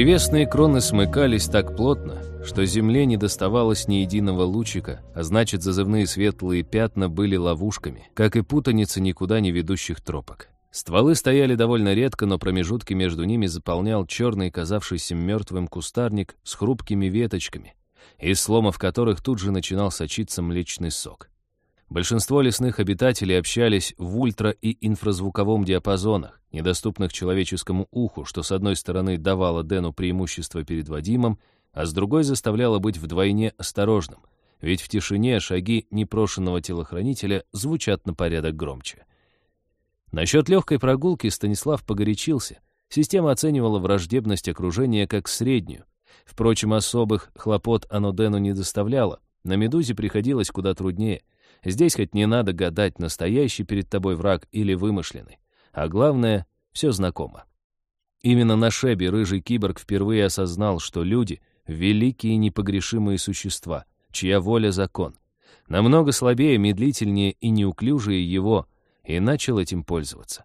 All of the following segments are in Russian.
Древесные кроны смыкались так плотно, что земле не доставалось ни единого лучика, а значит, зазывные светлые пятна были ловушками, как и путаница никуда не ведущих тропок. Стволы стояли довольно редко, но промежутки между ними заполнял черный, казавшийся мертвым кустарник с хрупкими веточками, из сломов которых тут же начинал сочиться млечный сок. Большинство лесных обитателей общались в ультра- и инфразвуковом диапазонах, недоступных человеческому уху, что с одной стороны давало Дэну преимущество перед Вадимом, а с другой заставляло быть вдвойне осторожным, ведь в тишине шаги непрошенного телохранителя звучат на порядок громче. Насчет легкой прогулки Станислав погорячился. Система оценивала враждебность окружения как среднюю. Впрочем, особых хлопот оно Дэну не доставляло. На «Медузе» приходилось куда труднее — Здесь хоть не надо гадать, настоящий перед тобой враг или вымышленный. А главное, все знакомо. Именно на Шебе рыжий киборг впервые осознал, что люди — великие непогрешимые существа, чья воля — закон. Намного слабее, медлительнее и неуклюжее его, и начал этим пользоваться.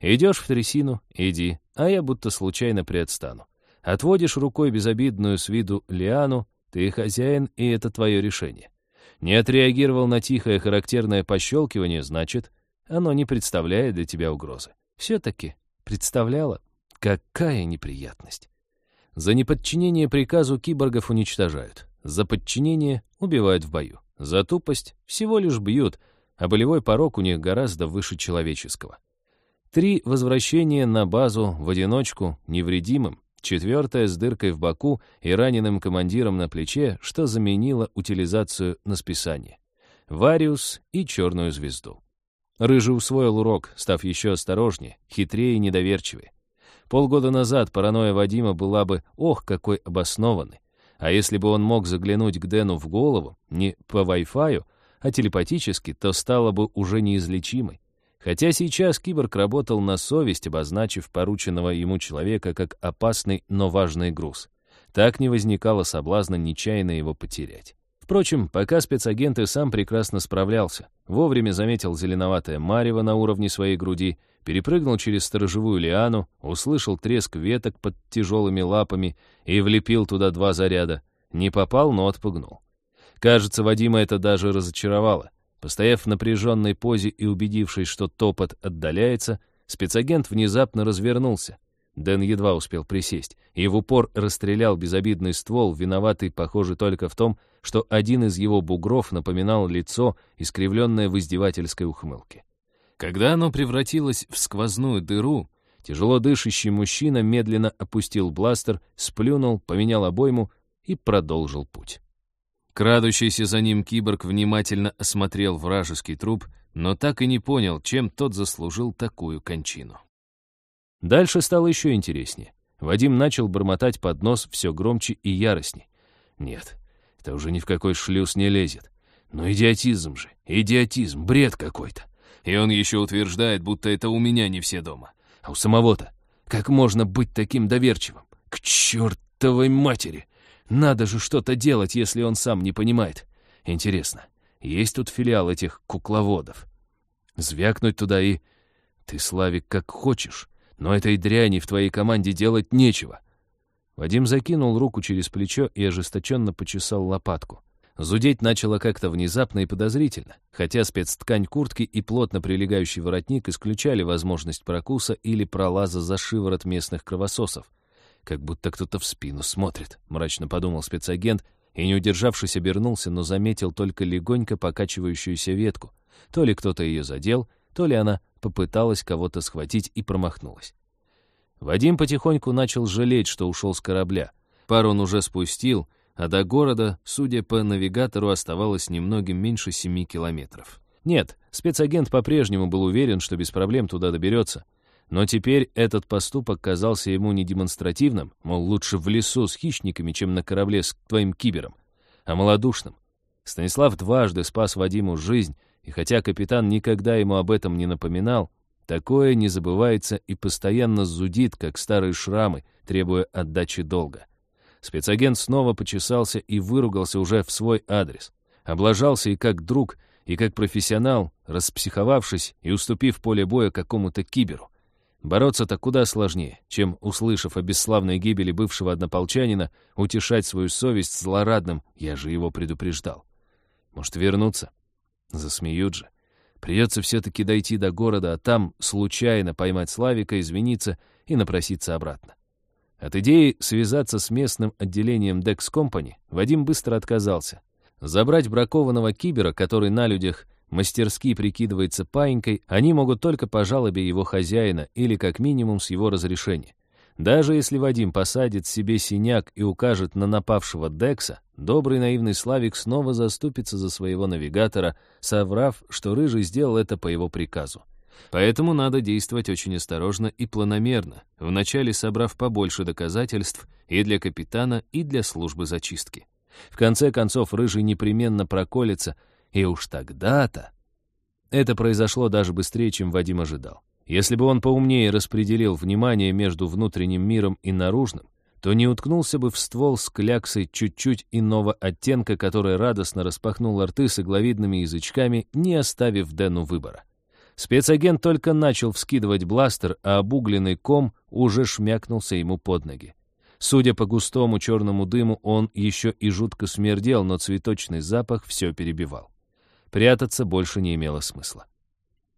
Идешь в трясину — иди, а я будто случайно приотстану. Отводишь рукой безобидную с виду лиану, ты хозяин, и это твое решение. Не отреагировал на тихое характерное пощелкивание, значит, оно не представляет для тебя угрозы. Все-таки представляло. Какая неприятность. За неподчинение приказу киборгов уничтожают. За подчинение убивают в бою. За тупость всего лишь бьют, а болевой порог у них гораздо выше человеческого. Три возвращения на базу в одиночку невредимым Четвертая с дыркой в боку и раненым командиром на плече, что заменило утилизацию на списание. Вариус и черную звезду. Рыжий усвоил урок, став еще осторожнее, хитрее и недоверчивее. Полгода назад паранойя Вадима была бы, ох, какой обоснованной. А если бы он мог заглянуть к Дэну в голову, не по Wi-Fi, а телепатически, то стало бы уже неизлечимой. Хотя сейчас киборг работал на совесть, обозначив порученного ему человека как опасный, но важный груз. Так не возникало соблазна нечаянно его потерять. Впрочем, пока спецагент и сам прекрасно справлялся, вовремя заметил зеленоватое марево на уровне своей груди, перепрыгнул через сторожевую лиану, услышал треск веток под тяжелыми лапами и влепил туда два заряда. Не попал, но отпугнул. Кажется, Вадима это даже разочаровало. Постояв в напряженной позе и убедившись, что топот отдаляется, спецагент внезапно развернулся. Дэн едва успел присесть, и в упор расстрелял безобидный ствол, виноватый, похоже, только в том, что один из его бугров напоминал лицо, искривленное в издевательской ухмылке. Когда оно превратилось в сквозную дыру, тяжело дышащий мужчина медленно опустил бластер, сплюнул, поменял обойму и продолжил путь. Крадущийся за ним киборг внимательно осмотрел вражеский труп, но так и не понял, чем тот заслужил такую кончину. Дальше стало еще интереснее. Вадим начал бормотать под нос все громче и яростней. Нет, это уже ни в какой шлюз не лезет. Но идиотизм же, идиотизм, бред какой-то. И он еще утверждает, будто это у меня не все дома. А у самого-то как можно быть таким доверчивым? К чертовой матери! Надо же что-то делать, если он сам не понимает. Интересно, есть тут филиал этих кукловодов? Звякнуть туда и... Ты, Славик, как хочешь, но этой дряни в твоей команде делать нечего. Вадим закинул руку через плечо и ожесточенно почесал лопатку. Зудеть начало как-то внезапно и подозрительно, хотя спецткань куртки и плотно прилегающий воротник исключали возможность прокуса или пролаза за шиворот местных кровососов как будто кто-то в спину смотрит», — мрачно подумал спецагент и, не удержавшись, обернулся, но заметил только легонько покачивающуюся ветку. То ли кто-то ее задел, то ли она попыталась кого-то схватить и промахнулась. Вадим потихоньку начал жалеть, что ушел с корабля. Пару он уже спустил, а до города, судя по навигатору, оставалось немногим меньше семи километров. Нет, спецагент по-прежнему был уверен, что без проблем туда доберется — но теперь этот поступок казался ему не демонстративным, мол, лучше в лесу с хищниками, чем на корабле с твоим кибером, а малодушным. Станислав дважды спас Вадиму жизнь, и хотя капитан никогда ему об этом не напоминал, такое не забывается и постоянно зудит, как старые шрамы, требуя отдачи долга. Спецагент снова почесался и выругался уже в свой адрес. Облажался и как друг, и как профессионал, распсиховавшись и уступив поле боя какому-то киберу. Бороться-то куда сложнее, чем, услышав о бесславной гибели бывшего однополчанина, утешать свою совесть злорадным «я же его предупреждал». Может, вернуться? Засмеют же. Придется все-таки дойти до города, а там случайно поймать Славика, извиниться и напроситься обратно. От идеи связаться с местным отделением Dex Company Вадим быстро отказался. Забрать бракованного кибера, который на людях мастерски прикидывается паинькой, они могут только по жалобе его хозяина или как минимум с его разрешения. Даже если Вадим посадит себе синяк и укажет на напавшего Декса, добрый наивный Славик снова заступится за своего навигатора, соврав, что Рыжий сделал это по его приказу. Поэтому надо действовать очень осторожно и планомерно, вначале собрав побольше доказательств и для капитана, и для службы зачистки. В конце концов, Рыжий непременно проколется, и уж тогда-то... Это произошло даже быстрее, чем Вадим ожидал. Если бы он поумнее распределил внимание между внутренним миром и наружным, то не уткнулся бы в ствол с кляксой чуть-чуть иного оттенка, который радостно распахнул рты с игловидными язычками, не оставив Дэну выбора. Спецагент только начал вскидывать бластер, а обугленный ком уже шмякнулся ему под ноги. Судя по густому черному дыму, он еще и жутко смердел, но цветочный запах все перебивал. Прятаться больше не имело смысла.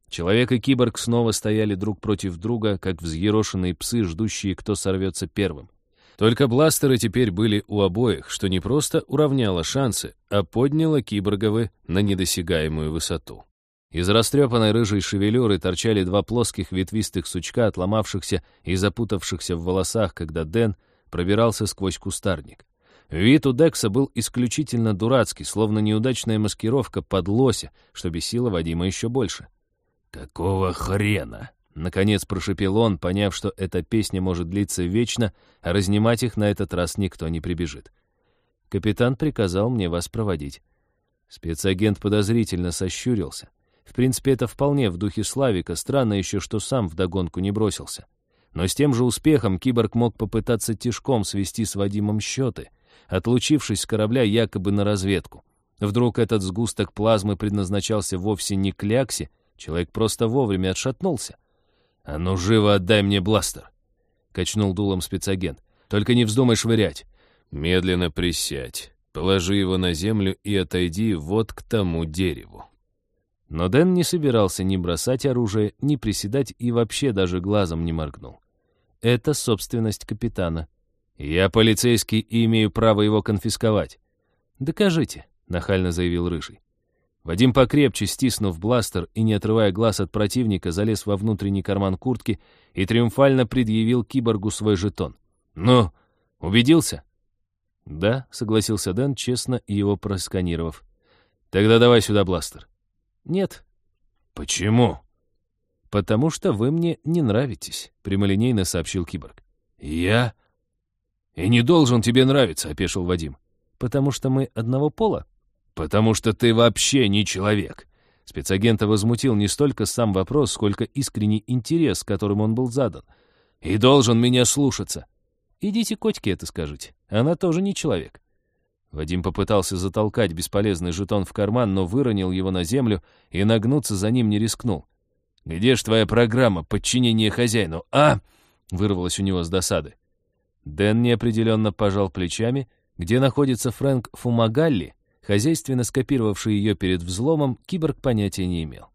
Человек и киборг снова стояли друг против друга, как взъерошенные псы, ждущие, кто сорвется первым. Только бластеры теперь были у обоих, что не просто уравняло шансы, а подняло киборговы на недосягаемую высоту. Из растрепанной рыжей шевелюры торчали два плоских ветвистых сучка, отломавшихся и запутавшихся в волосах, когда Дэн пробирался сквозь кустарник. Вид у Декса был исключительно дурацкий, словно неудачная маскировка под лося, что бесило Вадима еще больше. «Какого хрена?» — наконец прошепел он, поняв, что эта песня может длиться вечно, а разнимать их на этот раз никто не прибежит. Капитан приказал мне вас проводить. Спецагент подозрительно сощурился — в принципе, это вполне в духе Славика, странно еще, что сам вдогонку не бросился. Но с тем же успехом киборг мог попытаться тишком свести с Вадимом счеты, отлучившись с корабля якобы на разведку. Вдруг этот сгусток плазмы предназначался вовсе не кляксе, человек просто вовремя отшатнулся. «А ну живо отдай мне бластер!» — качнул дулом спецагент. «Только не вздумай швырять. Медленно присядь, положи его на землю и отойди вот к тому дереву». Но Дэн не собирался ни бросать оружие, ни приседать и вообще даже глазом не моргнул. Это собственность капитана. Я полицейский и имею право его конфисковать. «Докажите», — нахально заявил Рыжий. Вадим покрепче, стиснув бластер и не отрывая глаз от противника, залез во внутренний карман куртки и триумфально предъявил киборгу свой жетон. «Ну, убедился?» «Да», — согласился Дэн, честно его просканировав. «Тогда давай сюда бластер». «Нет». «Почему?» «Потому что вы мне не нравитесь», — прямолинейно сообщил киборг. «Я?» «И не должен тебе нравиться», — опешил Вадим. «Потому что мы одного пола?» «Потому что ты вообще не человек». Спецагента возмутил не столько сам вопрос, сколько искренний интерес, которым он был задан. «И должен меня слушаться». «Идите котике это скажите. Она тоже не человек». Вадим попытался затолкать бесполезный жетон в карман, но выронил его на землю и нагнуться за ним не рискнул. «Где ж твоя программа подчинения хозяину, а?» — вырвалось у него с досады. Дэн неопределенно пожал плечами. Где находится Фрэнк Фумагалли, хозяйственно скопировавший ее перед взломом, киборг понятия не имел.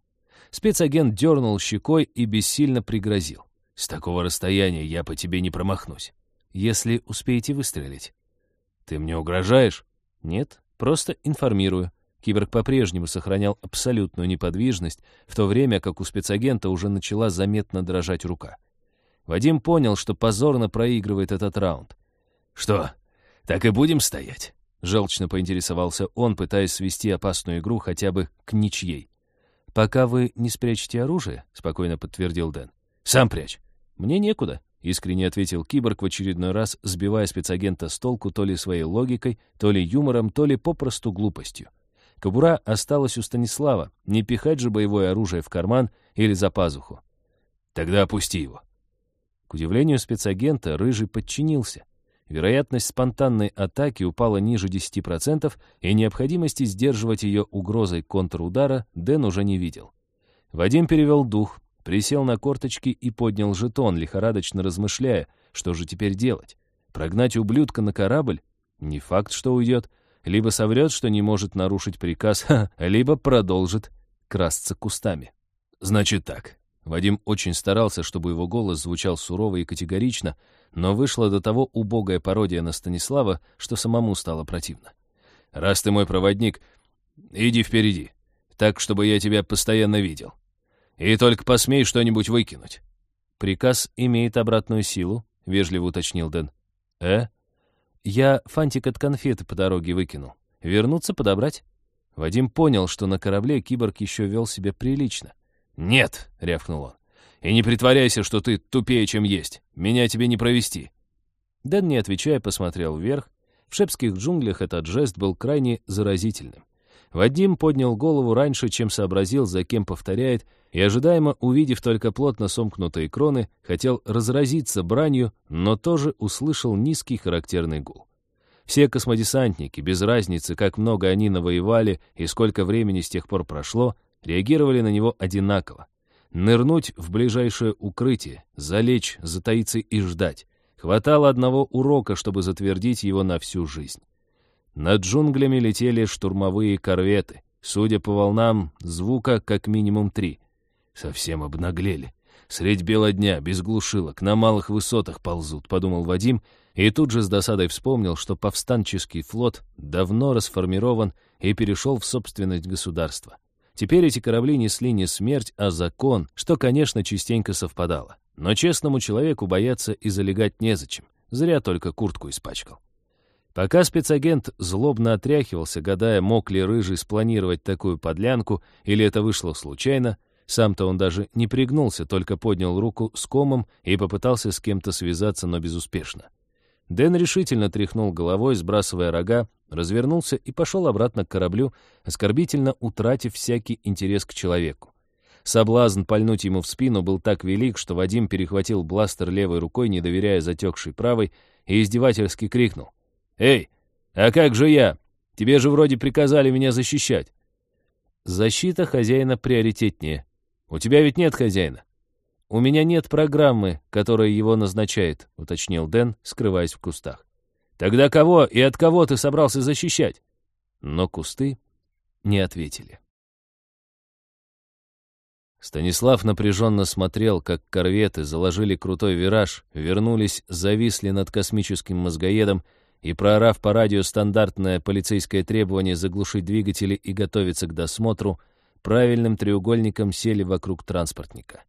Спецагент дернул щекой и бессильно пригрозил. «С такого расстояния я по тебе не промахнусь, если успеете выстрелить». «Ты мне угрожаешь?» «Нет, просто информирую». Киборг по-прежнему сохранял абсолютную неподвижность, в то время как у спецагента уже начала заметно дрожать рука. Вадим понял, что позорно проигрывает этот раунд. «Что, так и будем стоять?» — желчно поинтересовался он, пытаясь свести опасную игру хотя бы к ничьей. «Пока вы не спрячете оружие», — спокойно подтвердил Дэн. «Сам прячь. Мне некуда. Искренне ответил киборг в очередной раз, сбивая спецагента с толку то ли своей логикой, то ли юмором, то ли попросту глупостью. Кобура осталась у Станислава, не пихать же боевое оружие в карман или за пазуху. «Тогда опусти его». Удивлению спецагента, Рыжий подчинился. Вероятность спонтанной атаки упала ниже 10%, и необходимости сдерживать ее угрозой контрудара Дэн уже не видел. Вадим перевел дух, присел на корточки и поднял жетон, лихорадочно размышляя, что же теперь делать. Прогнать ублюдка на корабль? Не факт, что уйдет. Либо соврет, что не может нарушить приказ, либо продолжит красться кустами. Значит так. Вадим очень старался, чтобы его голос звучал сурово и категорично, но вышла до того убогая пародия на Станислава, что самому стало противно. «Раз ты мой проводник, иди впереди, так, чтобы я тебя постоянно видел. И только посмей что-нибудь выкинуть». «Приказ имеет обратную силу», — вежливо уточнил Дэн. «Э?» «Я фантик от конфеты по дороге выкинул. Вернуться подобрать?» Вадим понял, что на корабле киборг еще вел себя прилично. «Нет!» — рявкнул он. «И не притворяйся, что ты тупее, чем есть. Меня тебе не провести». Дэн, не отвечая, посмотрел вверх. В шепских джунглях этот жест был крайне заразительным. Вадим поднял голову раньше, чем сообразил, за кем повторяет, и, ожидаемо увидев только плотно сомкнутые кроны, хотел разразиться бранью, но тоже услышал низкий характерный гул. Все космодесантники, без разницы, как много они навоевали и сколько времени с тех пор прошло, реагировали на него одинаково. Нырнуть в ближайшее укрытие, залечь, затаиться и ждать. Хватало одного урока, чтобы затвердить его на всю жизнь. Над джунглями летели штурмовые корветы. Судя по волнам, звука как минимум три. Совсем обнаглели. Средь бела дня, без глушилок, на малых высотах ползут, подумал Вадим, и тут же с досадой вспомнил, что повстанческий флот давно расформирован и перешел в собственность государства. Теперь эти корабли несли не смерть, а закон, что, конечно, частенько совпадало. Но честному человеку бояться и залегать незачем. Зря только куртку испачкал. Пока спецагент злобно отряхивался, гадая, мог ли Рыжий спланировать такую подлянку, или это вышло случайно, сам-то он даже не пригнулся, только поднял руку с комом и попытался с кем-то связаться, но безуспешно. Дэн решительно тряхнул головой, сбрасывая рога, развернулся и пошел обратно к кораблю, оскорбительно утратив всякий интерес к человеку. Соблазн пальнуть ему в спину был так велик, что Вадим перехватил бластер левой рукой, не доверяя затекшей правой, и издевательски крикнул. «Эй, а как же я? Тебе же вроде приказали меня защищать». «Защита хозяина приоритетнее. У тебя ведь нет хозяина». «У меня нет программы, которая его назначает», — уточнил Дэн, скрываясь в кустах. «Тогда кого и от кого ты собрался защищать?» Но кусты не ответили. Станислав напряженно смотрел, как корветы заложили крутой вираж, вернулись, зависли над космическим мозгоедом и, проорав по радио стандартное полицейское требование заглушить двигатели и готовиться к досмотру, правильным треугольником сели вокруг транспортника.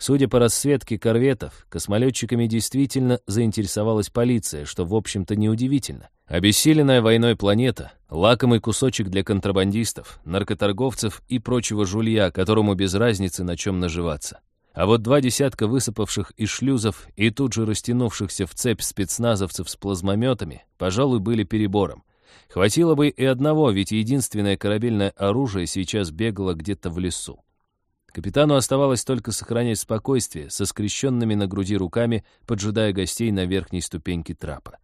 Судя по расцветке корветов, космолетчиками действительно заинтересовалась полиция, что, в общем-то, неудивительно. Обессиленная войной планета — лакомый кусочек для контрабандистов, наркоторговцев и прочего жулья, которому без разницы на чем наживаться. А вот два десятка высыпавших из шлюзов и тут же растянувшихся в цепь спецназовцев с плазмометами, пожалуй, были перебором. Хватило бы и одного, ведь единственное корабельное оружие сейчас бегало где-то в лесу. Капитану оставалось только сохранять спокойствие, со скрещенными на груди руками, поджидая гостей на верхней ступеньке трапа.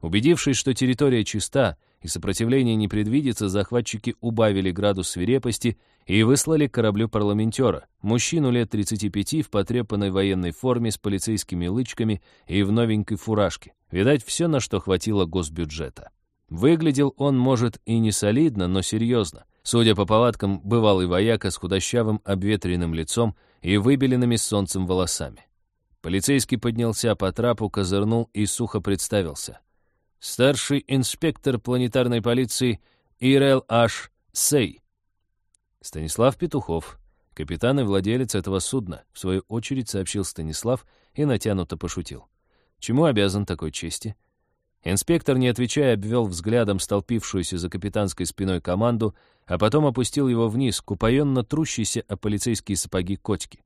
Убедившись, что территория чиста и сопротивления не предвидится, захватчики убавили градус свирепости и выслали к кораблю парламентера, мужчину лет 35 в потрепанной военной форме с полицейскими лычками и в новенькой фуражке. Видать, все, на что хватило госбюджета. Выглядел он, может, и не солидно, но серьезно. Судя по повадкам, бывалый вояка с худощавым обветренным лицом и выбеленными солнцем волосами. Полицейский поднялся по трапу, козырнул и сухо представился — старший инспектор планетарной полиции Ирел Аш Сей. Станислав Петухов, капитан и владелец этого судна, в свою очередь сообщил Станислав и натянуто пошутил. Чему обязан такой чести? Инспектор, не отвечая, обвел взглядом столпившуюся за капитанской спиной команду, а потом опустил его вниз, к упоенно трущейся о полицейские сапоги котики.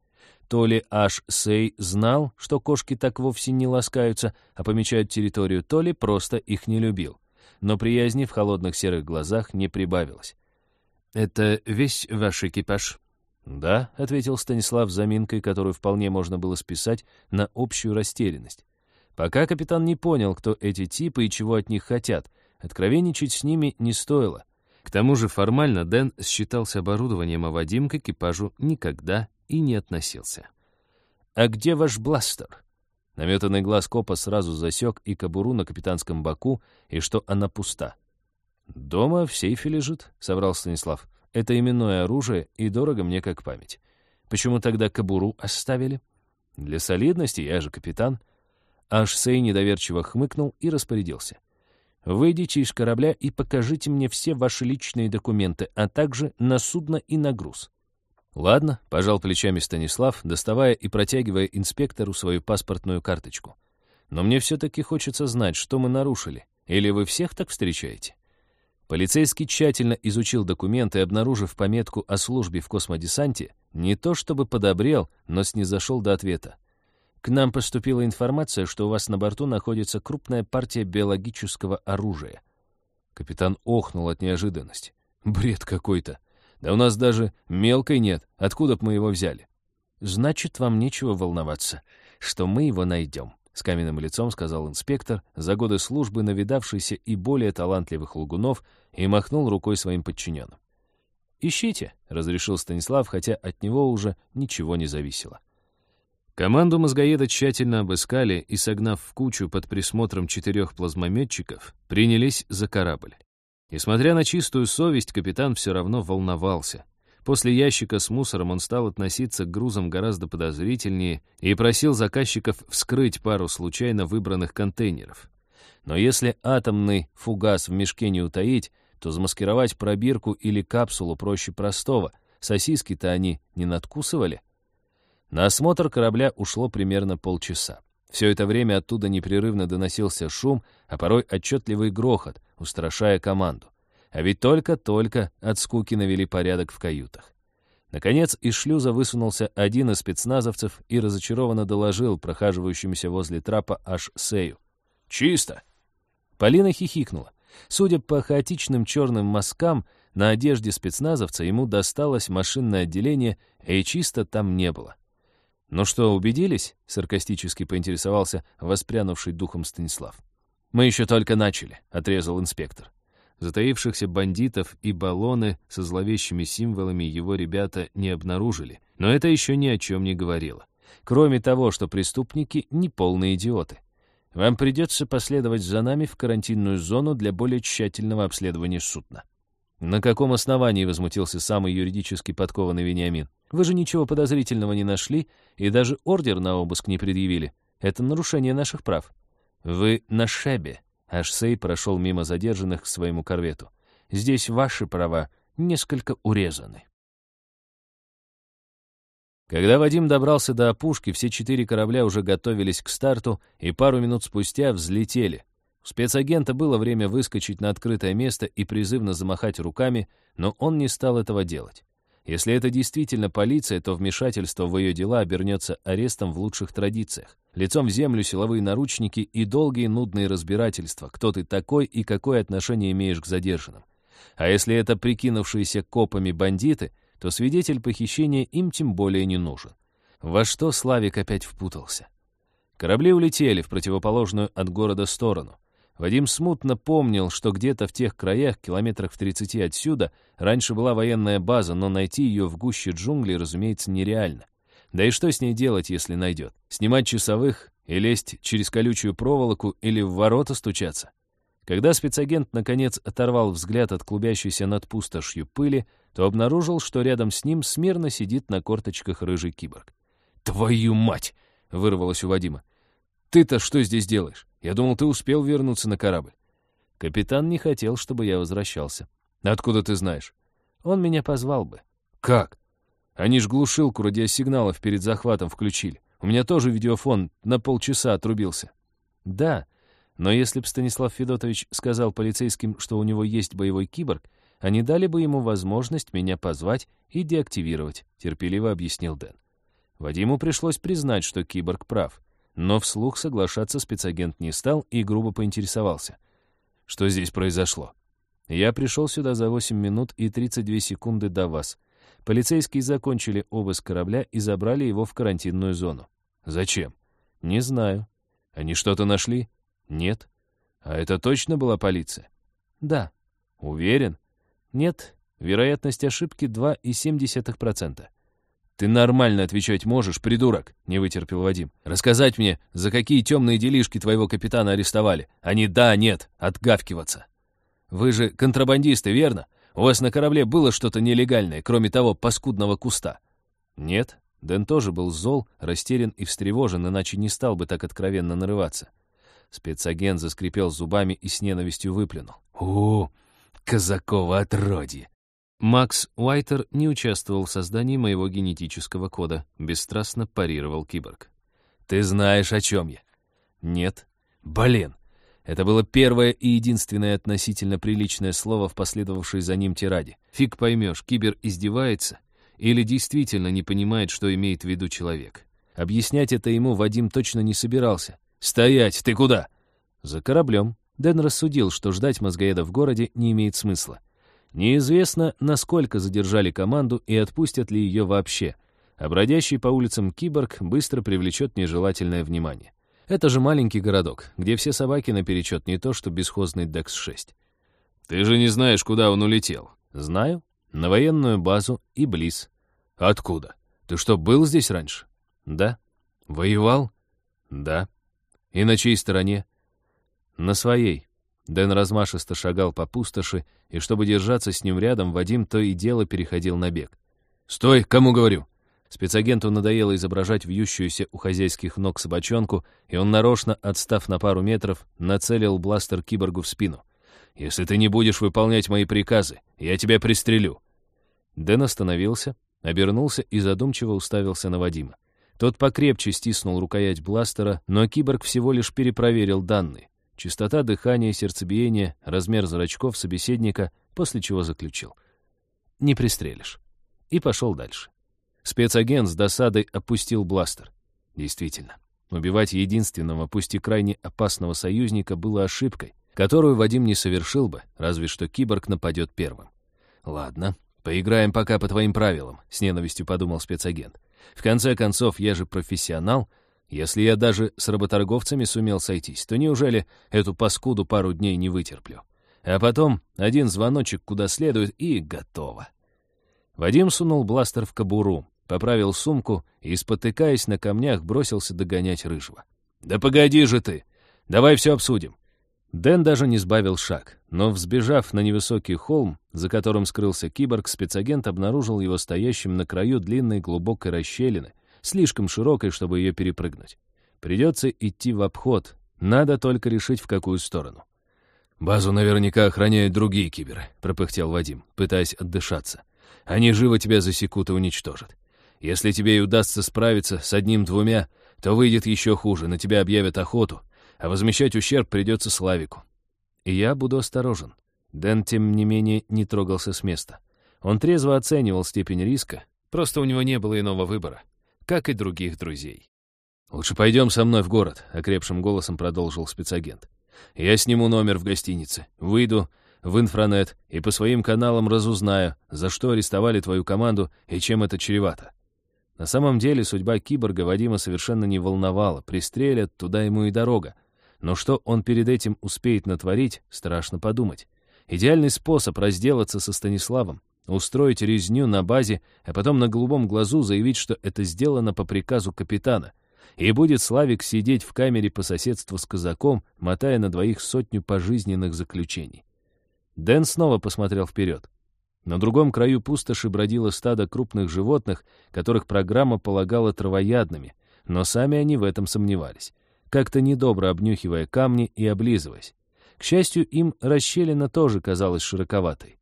То ли аж Сей знал, что кошки так вовсе не ласкаются, а помечают территорию, то ли просто их не любил. Но приязни в холодных серых глазах не прибавилось. «Это весь ваш экипаж?» «Да», — ответил Станислав заминкой, которую вполне можно было списать на общую растерянность. Пока капитан не понял, кто эти типы и чего от них хотят, откровенничать с ними не стоило. К тому же формально Дэн считался оборудованием, а Вадим к экипажу никогда и не относился. «А где ваш бластер?» Наметанный глаз копа сразу засек и кобуру на капитанском боку, и что она пуста. «Дома в сейфе лежит», — соврал Станислав. «Это именное оружие, и дорого мне как память. Почему тогда кобуру оставили?» «Для солидности, я же капитан». Аж Сей недоверчиво хмыкнул и распорядился. «Выйдите из корабля и покажите мне все ваши личные документы, а также на судно и на груз». «Ладно», — пожал плечами Станислав, доставая и протягивая инспектору свою паспортную карточку. «Но мне все-таки хочется знать, что мы нарушили. Или вы всех так встречаете?» Полицейский тщательно изучил документы, обнаружив пометку о службе в космодесанте, не то чтобы подобрел, но снизошел до ответа. «К нам поступила информация, что у вас на борту находится крупная партия биологического оружия». Капитан охнул от неожиданности. «Бред какой-то. Да у нас даже мелкой нет. Откуда б мы его взяли? Значит, вам нечего волноваться, что мы его найдем. С каменным лицом сказал инспектор, за годы службы навидавшийся и более талантливых лугунов, и махнул рукой своим подчиненным. «Ищите», — разрешил Станислав, хотя от него уже ничего не зависело. Команду мозгоеда тщательно обыскали и, согнав в кучу под присмотром четырех плазмометчиков, принялись за корабль. Несмотря на чистую совесть, капитан все равно волновался. После ящика с мусором он стал относиться к грузам гораздо подозрительнее и просил заказчиков вскрыть пару случайно выбранных контейнеров. Но если атомный фугас в мешке не утаить, то замаскировать пробирку или капсулу проще простого. Сосиски-то они не надкусывали. На осмотр корабля ушло примерно полчаса. Все это время оттуда непрерывно доносился шум, а порой отчетливый грохот, устрашая команду. А ведь только-только от скуки навели порядок в каютах. Наконец из шлюза высунулся один из спецназовцев и разочарованно доложил прохаживающемуся возле трапа аж Сею. «Чисто!» Полина хихикнула. Судя по хаотичным черным мазкам, на одежде спецназовца ему досталось машинное отделение, и чисто там не было. «Ну что, убедились?» — саркастически поинтересовался воспрянувший духом Станислав. «Мы еще только начали», — отрезал инспектор. Затаившихся бандитов и баллоны со зловещими символами его ребята не обнаружили, но это еще ни о чем не говорило. Кроме того, что преступники — не полные идиоты. Вам придется последовать за нами в карантинную зону для более тщательного обследования судна. На каком основании возмутился самый юридически подкованный Вениамин? Вы же ничего подозрительного не нашли и даже ордер на обыск не предъявили. Это нарушение наших прав. Вы на шебе. Ашсей прошел мимо задержанных к своему корвету. Здесь ваши права несколько урезаны. Когда Вадим добрался до опушки, все четыре корабля уже готовились к старту и пару минут спустя взлетели. У спецагента было время выскочить на открытое место и призывно замахать руками, но он не стал этого делать. Если это действительно полиция, то вмешательство в ее дела обернется арестом в лучших традициях. Лицом в землю силовые наручники и долгие нудные разбирательства, кто ты такой и какое отношение имеешь к задержанным. А если это прикинувшиеся копами бандиты, то свидетель похищения им тем более не нужен. Во что Славик опять впутался? Корабли улетели в противоположную от города сторону. Вадим смутно помнил, что где-то в тех краях, километрах в 30 отсюда, раньше была военная база, но найти ее в гуще джунглей, разумеется, нереально. Да и что с ней делать, если найдет? Снимать часовых и лезть через колючую проволоку или в ворота стучаться? Когда спецагент, наконец, оторвал взгляд от клубящейся над пустошью пыли, то обнаружил, что рядом с ним смирно сидит на корточках рыжий киборг. «Твою мать!» — вырвалось у Вадима. «Ты-то что здесь делаешь? Я думал, ты успел вернуться на корабль». Капитан не хотел, чтобы я возвращался. «Откуда ты знаешь?» «Он меня позвал бы». «Как?» «Они ж глушилку радиосигналов перед захватом включили. У меня тоже видеофон на полчаса отрубился». «Да, но если б Станислав Федотович сказал полицейским, что у него есть боевой киборг, они дали бы ему возможность меня позвать и деактивировать», — терпеливо объяснил Дэн. Вадиму пришлось признать, что киборг прав. Но вслух соглашаться спецагент не стал и грубо поинтересовался. Что здесь произошло? Я пришел сюда за 8 минут и 32 секунды до вас. Полицейские закончили обыск корабля и забрали его в карантинную зону. Зачем? Не знаю. Они что-то нашли? Нет. А это точно была полиция? Да. Уверен? Нет. Вероятность ошибки 2,7%. «Ты нормально отвечать можешь, придурок?» — не вытерпел Вадим. «Рассказать мне, за какие темные делишки твоего капитана арестовали? А не да, нет, отгавкиваться. Вы же контрабандисты, верно? У вас на корабле было что-то нелегальное, кроме того паскудного куста?» «Нет». Дэн тоже был зол, растерян и встревожен, иначе не стал бы так откровенно нарываться. Спецагент заскрипел зубами и с ненавистью выплюнул. «У, казакова отродье!» Макс Уайтер не участвовал в создании моего генетического кода, бесстрастно парировал киборг. «Ты знаешь, о чем я?» «Нет». «Блин!» Это было первое и единственное относительно приличное слово в последовавшей за ним тираде. Фиг поймешь, кибер издевается или действительно не понимает, что имеет в виду человек. Объяснять это ему Вадим точно не собирался. «Стоять! Ты куда?» «За кораблем». Дэн рассудил, что ждать мозгоеда в городе не имеет смысла. Неизвестно, насколько задержали команду и отпустят ли ее вообще, а бродящий по улицам киборг быстро привлечет нежелательное внимание. Это же маленький городок, где все собаки наперечет не то, что бесхозный Декс-6. «Ты же не знаешь, куда он улетел?» «Знаю. На военную базу и близ». «Откуда? Ты что, был здесь раньше?» «Да». «Воевал?» «Да». «И на чьей стороне?» «На своей. Дэн размашисто шагал по пустоши, и чтобы держаться с ним рядом, Вадим то и дело переходил на бег. «Стой! Кому говорю?» Спецагенту надоело изображать вьющуюся у хозяйских ног собачонку, и он нарочно, отстав на пару метров, нацелил бластер киборгу в спину. «Если ты не будешь выполнять мои приказы, я тебя пристрелю!» Дэн остановился, обернулся и задумчиво уставился на Вадима. Тот покрепче стиснул рукоять бластера, но киборг всего лишь перепроверил данные. Частота дыхания, сердцебиения, размер зрачков собеседника, после чего заключил. «Не пристрелишь». И пошел дальше. Спецагент с досадой опустил бластер. Действительно, убивать единственного, пусть и крайне опасного союзника было ошибкой, которую Вадим не совершил бы, разве что киборг нападет первым. «Ладно, поиграем пока по твоим правилам», — с ненавистью подумал спецагент. «В конце концов, я же профессионал, если я даже с работорговцами сумел сойтись, то неужели эту паскуду пару дней не вытерплю? А потом один звоночек куда следует и готово. Вадим сунул бластер в кобуру, поправил сумку и, спотыкаясь на камнях, бросился догонять рыжего. «Да погоди же ты! Давай все обсудим!» Дэн даже не сбавил шаг, но, взбежав на невысокий холм, за которым скрылся киборг, спецагент обнаружил его стоящим на краю длинной глубокой расщелины, слишком широкой, чтобы ее перепрыгнуть. Придется идти в обход, надо только решить, в какую сторону. «Базу наверняка охраняют другие киберы», — пропыхтел Вадим, пытаясь отдышаться. «Они живо тебя засекут и уничтожат. Если тебе и удастся справиться с одним-двумя, то выйдет еще хуже, на тебя объявят охоту, а возмещать ущерб придется Славику. И я буду осторожен». Дэн, тем не менее, не трогался с места. Он трезво оценивал степень риска, просто у него не было иного выбора как и других друзей. «Лучше пойдем со мной в город», — окрепшим голосом продолжил спецагент. «Я сниму номер в гостинице, выйду в инфранет и по своим каналам разузнаю, за что арестовали твою команду и чем это чревато». На самом деле судьба киборга Вадима совершенно не волновала, пристрелят, туда ему и дорога. Но что он перед этим успеет натворить, страшно подумать. Идеальный способ разделаться со Станиславом устроить резню на базе, а потом на голубом глазу заявить, что это сделано по приказу капитана. И будет Славик сидеть в камере по соседству с казаком, мотая на двоих сотню пожизненных заключений. Дэн снова посмотрел вперед. На другом краю пустоши бродило стадо крупных животных, которых программа полагала травоядными, но сами они в этом сомневались, как-то недобро обнюхивая камни и облизываясь. К счастью, им расщелина тоже казалась широковатой.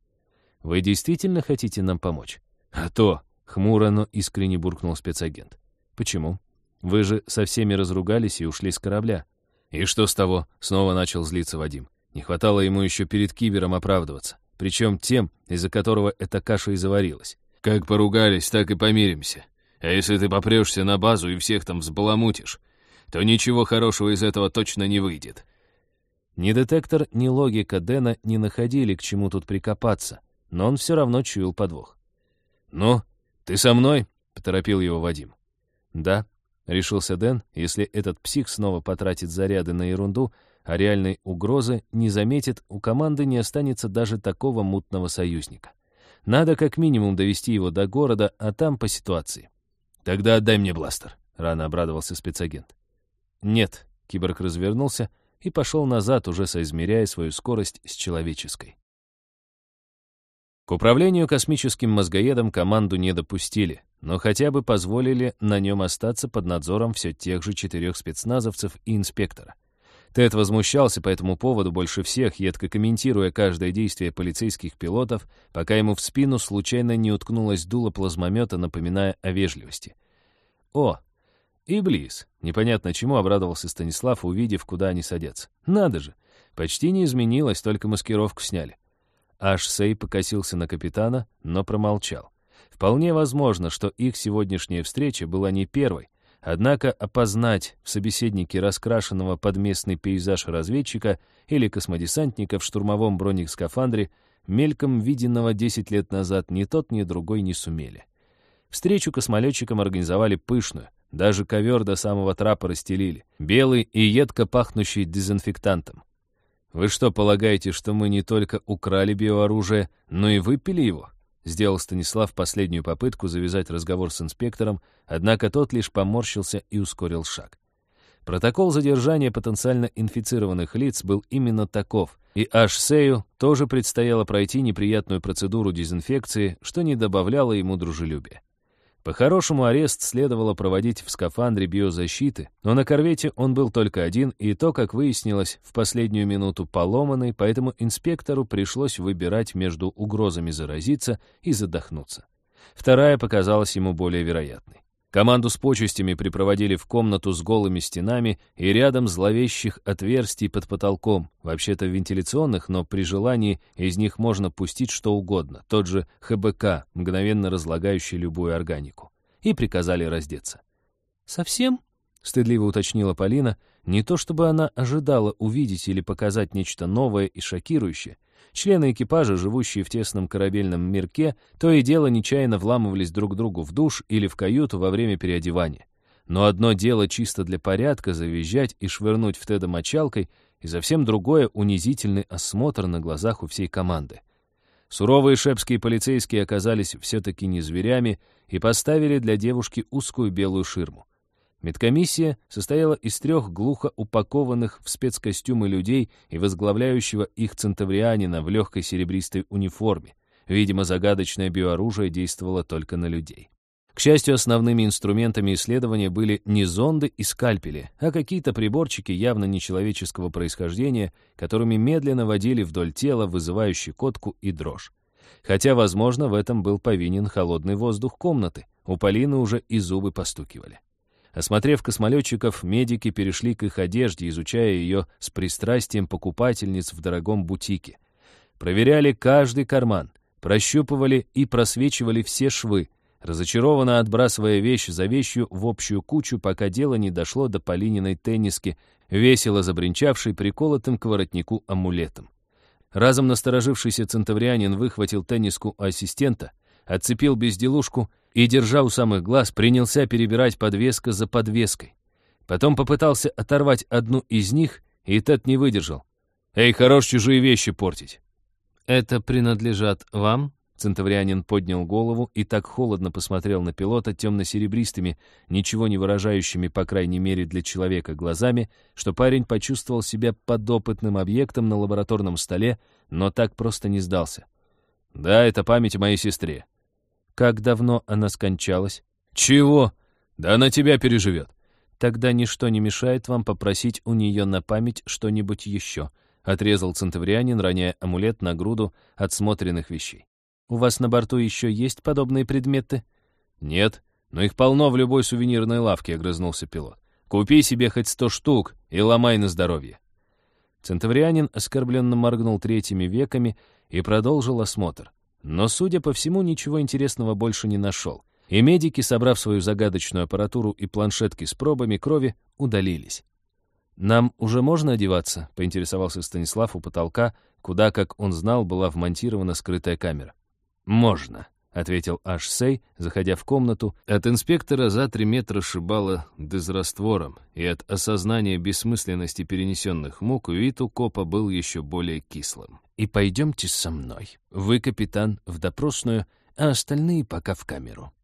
Вы действительно хотите нам помочь? А то, хмуро, но искренне буркнул спецагент. Почему? Вы же со всеми разругались и ушли с корабля. И что с того? Снова начал злиться Вадим. Не хватало ему еще перед кибером оправдываться. Причем тем, из-за которого эта каша и заварилась. Как поругались, так и помиримся. А если ты попрешься на базу и всех там взбаламутишь, то ничего хорошего из этого точно не выйдет. Ни детектор, ни логика Дэна не находили, к чему тут прикопаться но он все равно чуял подвох. «Ну, ты со мной?» — поторопил его Вадим. «Да», — решился Дэн, если этот псих снова потратит заряды на ерунду, а реальной угрозы не заметит, у команды не останется даже такого мутного союзника. Надо как минимум довести его до города, а там по ситуации. «Тогда отдай мне бластер», — рано обрадовался спецагент. «Нет», — киборг развернулся и пошел назад, уже соизмеряя свою скорость с человеческой. К управлению космическим мозгоедом команду не допустили, но хотя бы позволили на нем остаться под надзором все тех же четырех спецназовцев и инспектора. Тед возмущался по этому поводу больше всех, едко комментируя каждое действие полицейских пилотов, пока ему в спину случайно не уткнулось дуло плазмомета, напоминая о вежливости. «О, и Близ!» Непонятно чему обрадовался Станислав, увидев, куда они садятся. «Надо же! Почти не изменилось, только маскировку сняли». Аш Сей покосился на капитана, но промолчал. Вполне возможно, что их сегодняшняя встреча была не первой, Однако опознать в собеседнике раскрашенного под местный пейзаж разведчика или космодесантника в штурмовом бронескафандре, мельком виденного 10 лет назад, ни тот, ни другой не сумели. Встречу космолетчикам организовали пышную, даже ковер до самого трапа расстелили, белый и едко пахнущий дезинфектантом. «Вы что, полагаете, что мы не только украли биооружие, но и выпили его?» Сделал Станислав последнюю попытку завязать разговор с инспектором, однако тот лишь поморщился и ускорил шаг. Протокол задержания потенциально инфицированных лиц был именно таков, и Ашсею тоже предстояло пройти неприятную процедуру дезинфекции, что не добавляло ему дружелюбия. По-хорошему, арест следовало проводить в скафандре биозащиты, но на корвете он был только один, и то, как выяснилось, в последнюю минуту поломанный, поэтому инспектору пришлось выбирать между угрозами заразиться и задохнуться. Вторая показалась ему более вероятной. Команду с почестями припроводили в комнату с голыми стенами и рядом зловещих отверстий под потолком, вообще-то вентиляционных, но при желании из них можно пустить что угодно, тот же ХБК, мгновенно разлагающий любую органику. И приказали раздеться. «Совсем?» — стыдливо уточнила Полина, не то чтобы она ожидала увидеть или показать нечто новое и шокирующее, Члены экипажа, живущие в тесном корабельном мирке, то и дело нечаянно вламывались друг другу в душ или в каюту во время переодевания. Но одно дело чисто для порядка завизжать и швырнуть в Теда мочалкой, и совсем другое — унизительный осмотр на глазах у всей команды. Суровые шепские полицейские оказались все-таки не зверями и поставили для девушки узкую белую ширму. Медкомиссия состояла из трех глухо упакованных в спецкостюмы людей и возглавляющего их центаврианина в легкой серебристой униформе. Видимо, загадочное биооружие действовало только на людей. К счастью, основными инструментами исследования были не зонды и скальпели, а какие-то приборчики явно нечеловеческого происхождения, которыми медленно водили вдоль тела, вызывающие котку и дрожь. Хотя, возможно, в этом был повинен холодный воздух комнаты. У Полины уже и зубы постукивали. Осмотрев космолетчиков, медики перешли к их одежде, изучая ее с пристрастием покупательниц в дорогом бутике. Проверяли каждый карман, прощупывали и просвечивали все швы, разочарованно отбрасывая вещь за вещью в общую кучу, пока дело не дошло до Полининой тенниски, весело забринчавшей приколотым к воротнику амулетом. Разом насторожившийся центаврианин выхватил тенниску ассистента, отцепил безделушку и, держа у самых глаз, принялся перебирать подвеска за подвеской. Потом попытался оторвать одну из них, и тот не выдержал. «Эй, хорош чужие вещи портить!» «Это принадлежат вам?» Центаврианин поднял голову и так холодно посмотрел на пилота темно-серебристыми, ничего не выражающими, по крайней мере для человека, глазами, что парень почувствовал себя подопытным объектом на лабораторном столе, но так просто не сдался. «Да, это память о моей сестре. Как давно она скончалась? Чего? Да она тебя переживет. Тогда ничто не мешает вам попросить у нее на память что-нибудь еще. Отрезал центаврианин, роняя амулет на груду отсмотренных вещей. У вас на борту еще есть подобные предметы? Нет, но их полно в любой сувенирной лавке, огрызнулся пилот. Купи себе хоть сто штук и ломай на здоровье. Центаврианин оскорбленно моргнул третьими веками и продолжил осмотр. Но, судя по всему, ничего интересного больше не нашел. И медики, собрав свою загадочную аппаратуру и планшетки с пробами крови, удалились. «Нам уже можно одеваться?» — поинтересовался Станислав у потолка, куда, как он знал, была вмонтирована скрытая камера. «Можно», — ответил Аш Сей, заходя в комнату. От инспектора за три метра шибало дезраствором, и от осознания бессмысленности перенесенных мук вид у копа был еще более кислым. «И пойдемте со мной. Вы, капитан, в допросную, а остальные пока в камеру».